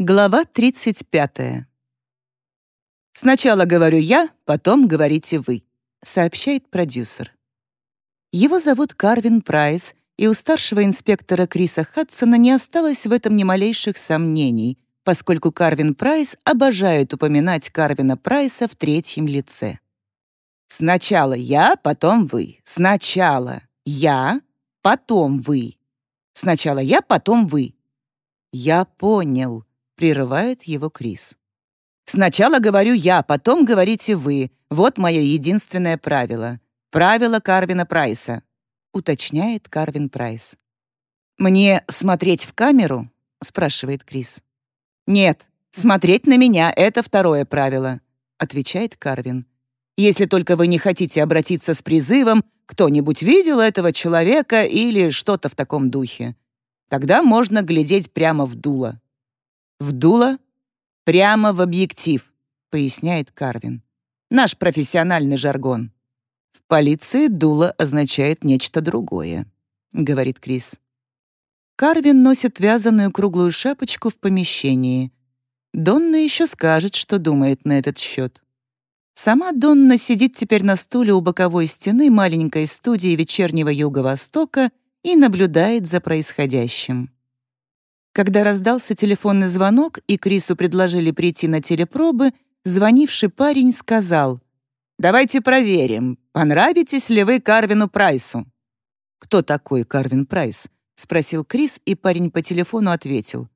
Глава 35. «Сначала говорю я, потом говорите вы», — сообщает продюсер. Его зовут Карвин Прайс, и у старшего инспектора Криса Хадсона не осталось в этом ни малейших сомнений, поскольку Карвин Прайс обожает упоминать Карвина Прайса в третьем лице. «Сначала я, потом вы. Сначала я, потом вы. Сначала я, потом вы». «Я понял», — прерывает его Крис. «Сначала говорю я, потом говорите вы. Вот мое единственное правило. Правило Карвина Прайса», — уточняет Карвин Прайс. «Мне смотреть в камеру?» — спрашивает Крис. «Нет, смотреть на меня — это второе правило», — отвечает Карвин. «Если только вы не хотите обратиться с призывом «кто-нибудь видел этого человека» или что-то в таком духе. Тогда можно глядеть прямо в дуло. В дуло? Прямо в объектив, поясняет Карвин. Наш профессиональный жаргон. В полиции дуло означает нечто другое, говорит Крис. Карвин носит вязаную круглую шапочку в помещении. Донна еще скажет, что думает на этот счет. Сама Донна сидит теперь на стуле у боковой стены маленькой студии вечернего Юго-Востока и наблюдает за происходящим. Когда раздался телефонный звонок и Крису предложили прийти на телепробы, звонивший парень сказал, «Давайте проверим, понравитесь ли вы Карвину Прайсу». «Кто такой Карвин Прайс?» — спросил Крис, и парень по телефону ответил.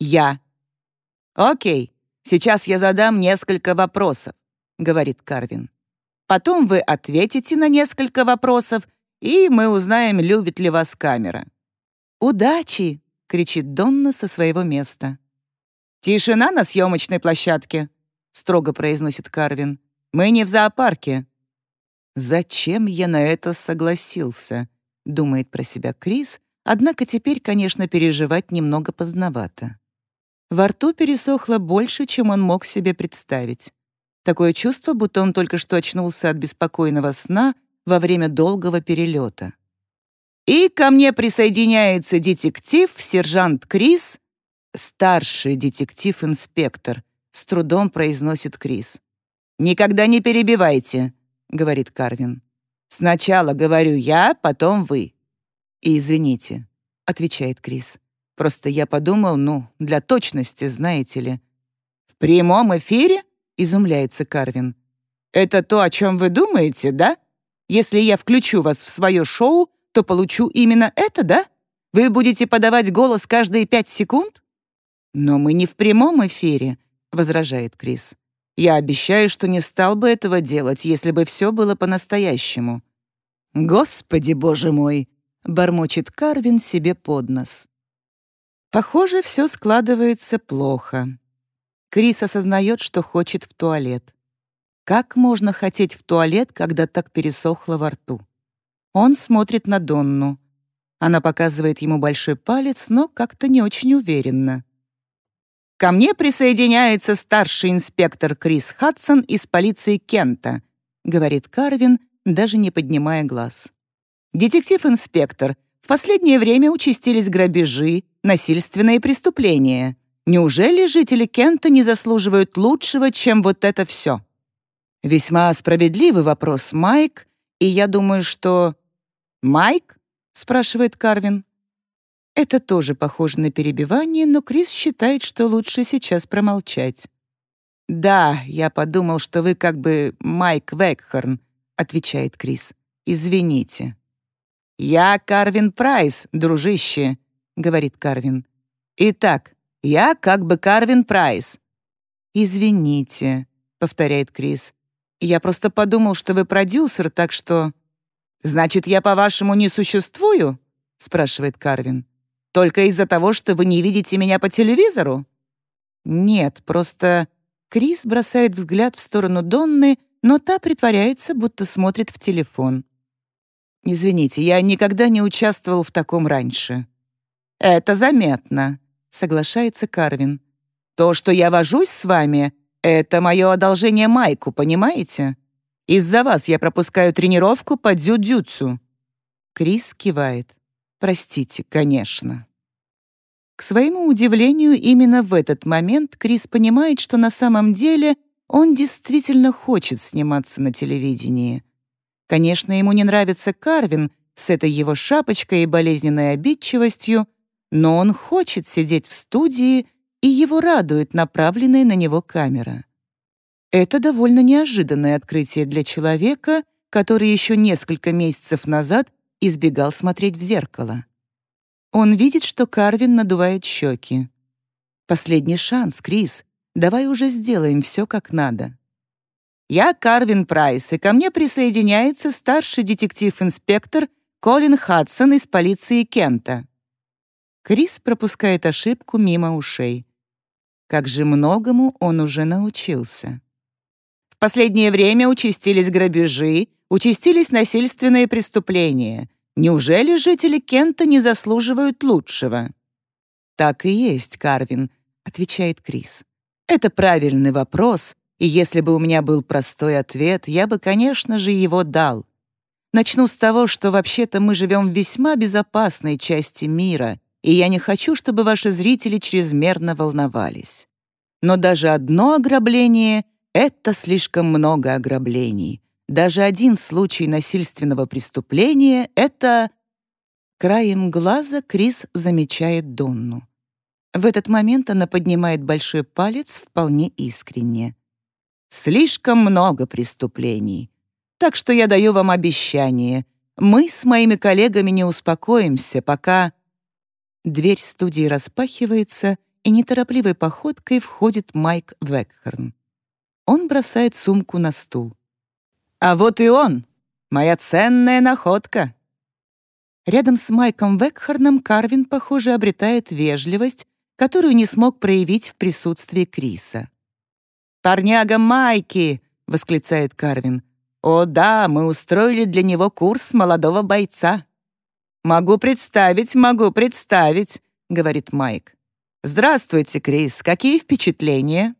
«Я». «Окей, сейчас я задам несколько вопросов», — говорит Карвин. «Потом вы ответите на несколько вопросов, и мы узнаем, любит ли вас камера». «Удачи!» Кричит Донна со своего места. «Тишина на съемочной площадке», — строго произносит Карвин. «Мы не в зоопарке». «Зачем я на это согласился?» — думает про себя Крис, однако теперь, конечно, переживать немного поздновато. Во рту пересохло больше, чем он мог себе представить. Такое чувство, будто он только что очнулся от беспокойного сна во время долгого перелета. И ко мне присоединяется детектив, сержант Крис, старший детектив-инспектор, с трудом произносит Крис. «Никогда не перебивайте», — говорит Карвин. «Сначала говорю я, потом вы». «И извините», — отвечает Крис. «Просто я подумал, ну, для точности, знаете ли». «В прямом эфире?» — изумляется Карвин. «Это то, о чем вы думаете, да? Если я включу вас в свое шоу, то получу именно это, да? Вы будете подавать голос каждые пять секунд? Но мы не в прямом эфире, возражает Крис. Я обещаю, что не стал бы этого делать, если бы все было по-настоящему. Господи, боже мой, бормочет Карвин себе под нос. Похоже, все складывается плохо. Крис осознает, что хочет в туалет. Как можно хотеть в туалет, когда так пересохло во рту? Он смотрит на Донну. Она показывает ему большой палец, но как-то не очень уверенно. «Ко мне присоединяется старший инспектор Крис Хадсон из полиции Кента», говорит Карвин, даже не поднимая глаз. «Детектив-инспектор, в последнее время участились грабежи, насильственные преступления. Неужели жители Кента не заслуживают лучшего, чем вот это все?» Весьма справедливый вопрос, Майк, и я думаю, что «Майк?» — спрашивает Карвин. Это тоже похоже на перебивание, но Крис считает, что лучше сейчас промолчать. «Да, я подумал, что вы как бы Майк Векхорн», — отвечает Крис. «Извините». «Я Карвин Прайс, дружище», — говорит Карвин. «Итак, я как бы Карвин Прайс». «Извините», — повторяет Крис. «Я просто подумал, что вы продюсер, так что...» «Значит, я, по-вашему, не существую?» — спрашивает Карвин. «Только из-за того, что вы не видите меня по телевизору?» «Нет, просто...» Крис бросает взгляд в сторону Донны, но та притворяется, будто смотрит в телефон. «Извините, я никогда не участвовал в таком раньше». «Это заметно», — соглашается Карвин. «То, что я вожусь с вами, — это мое одолжение Майку, понимаете? Из-за вас я пропускаю тренировку по дзюдзюцу». Крис кивает. «Простите, конечно». К своему удивлению, именно в этот момент Крис понимает, что на самом деле он действительно хочет сниматься на телевидении. Конечно, ему не нравится Карвин с этой его шапочкой и болезненной обидчивостью, но он хочет сидеть в студии, и его радует направленная на него камера. Это довольно неожиданное открытие для человека, который еще несколько месяцев назад избегал смотреть в зеркало. Он видит, что Карвин надувает щеки. «Последний шанс, Крис. Давай уже сделаем все как надо». «Я Карвин Прайс, и ко мне присоединяется старший детектив-инспектор Колин Хадсон из полиции Кента». Крис пропускает ошибку мимо ушей. Как же многому он уже научился последнее время участились грабежи, участились насильственные преступления. Неужели жители Кента не заслуживают лучшего? «Так и есть, Карвин», — отвечает Крис. «Это правильный вопрос, и если бы у меня был простой ответ, я бы, конечно же, его дал. Начну с того, что вообще-то мы живем в весьма безопасной части мира, и я не хочу, чтобы ваши зрители чрезмерно волновались. Но даже одно ограбление это слишком много ограблений. Даже один случай насильственного преступления — это... Краем глаза Крис замечает Донну. В этот момент она поднимает большой палец вполне искренне. «Слишком много преступлений. Так что я даю вам обещание. Мы с моими коллегами не успокоимся, пока...» Дверь студии распахивается, и неторопливой походкой входит Майк Векхерн. Он бросает сумку на стул. «А вот и он! Моя ценная находка!» Рядом с Майком Векхарном Карвин, похоже, обретает вежливость, которую не смог проявить в присутствии Криса. «Парняга Майки!» — восклицает Карвин. «О да, мы устроили для него курс молодого бойца». «Могу представить, могу представить», — говорит Майк. «Здравствуйте, Крис, какие впечатления?»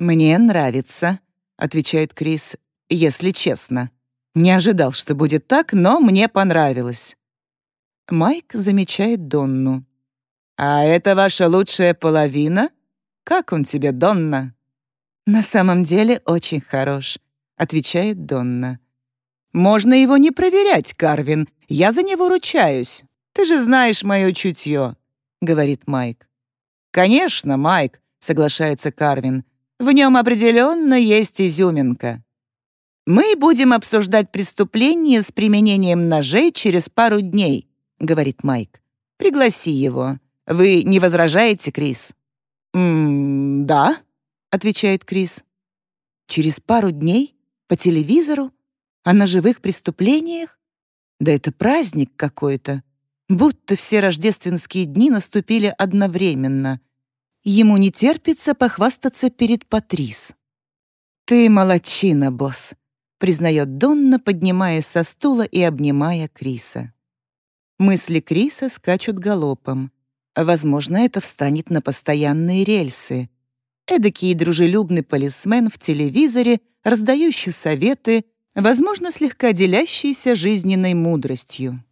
«Мне нравится», — отвечает Крис, «если честно. Не ожидал, что будет так, но мне понравилось». Майк замечает Донну. «А это ваша лучшая половина? Как он тебе, Донна?» «На самом деле очень хорош», — отвечает Донна. «Можно его не проверять, Карвин. Я за него ручаюсь. Ты же знаешь мое чутье», — говорит Майк. «Конечно, Майк», — соглашается Карвин. В нем определенно есть изюминка. «Мы будем обсуждать преступление с применением ножей через пару дней», — говорит Майк. «Пригласи его. Вы не возражаете, Крис?» «М да», — отвечает Крис. «Через пару дней? По телевизору? О ножевых преступлениях? Да это праздник какой-то. Будто все рождественские дни наступили одновременно. Ему не терпится похвастаться перед Патрис. «Ты молодчина, босс», — признает Донна, поднимаясь со стула и обнимая Криса. Мысли Криса скачут галопом. Возможно, это встанет на постоянные рельсы. Эдакий дружелюбный полисмен в телевизоре, раздающий советы, возможно, слегка делящийся жизненной мудростью.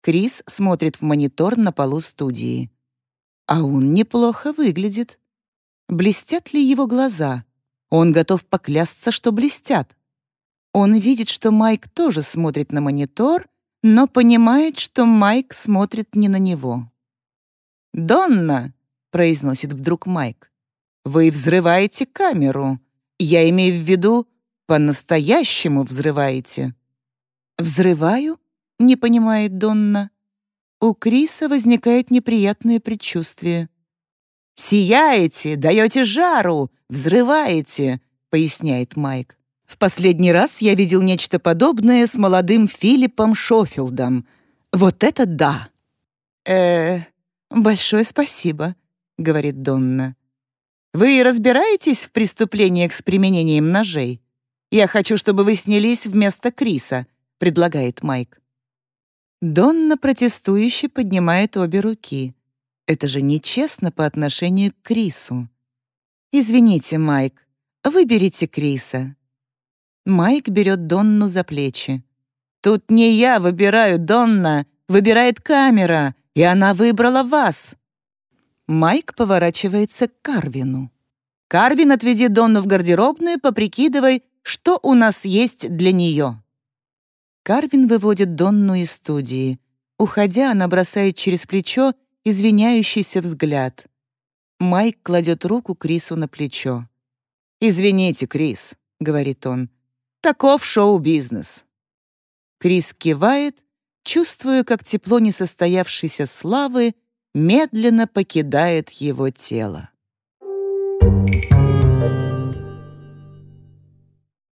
Крис смотрит в монитор на полу студии. А он неплохо выглядит. Блестят ли его глаза? Он готов поклясться, что блестят. Он видит, что Майк тоже смотрит на монитор, но понимает, что Майк смотрит не на него. «Донна!» — произносит вдруг Майк. «Вы взрываете камеру. Я имею в виду, по-настоящему взрываете». «Взрываю?» — не понимает Донна. У Криса возникает неприятное предчувствие. «Сияете, даете жару, взрываете», — поясняет Майк. «В последний раз я видел нечто подобное с молодым Филиппом Шофилдом. Вот это да!» «Э, большое спасибо», — говорит Донна. «Вы разбираетесь в преступлениях с применением ножей? Я хочу, чтобы вы снялись вместо Криса», — предлагает Майк. Донна протестующе поднимает обе руки. Это же нечестно по отношению к Крису. «Извините, Майк, выберите Криса». Майк берет Донну за плечи. «Тут не я выбираю, Донна, выбирает камера, и она выбрала вас». Майк поворачивается к Карвину. «Карвин, отведи Донну в гардеробную, поприкидывай, что у нас есть для нее». Карвин выводит Донну из студии. Уходя, она бросает через плечо извиняющийся взгляд. Майк кладет руку Крису на плечо. «Извините, Крис», — говорит он, — «таков шоу-бизнес». Крис кивает, чувствуя, как тепло несостоявшейся славы медленно покидает его тело.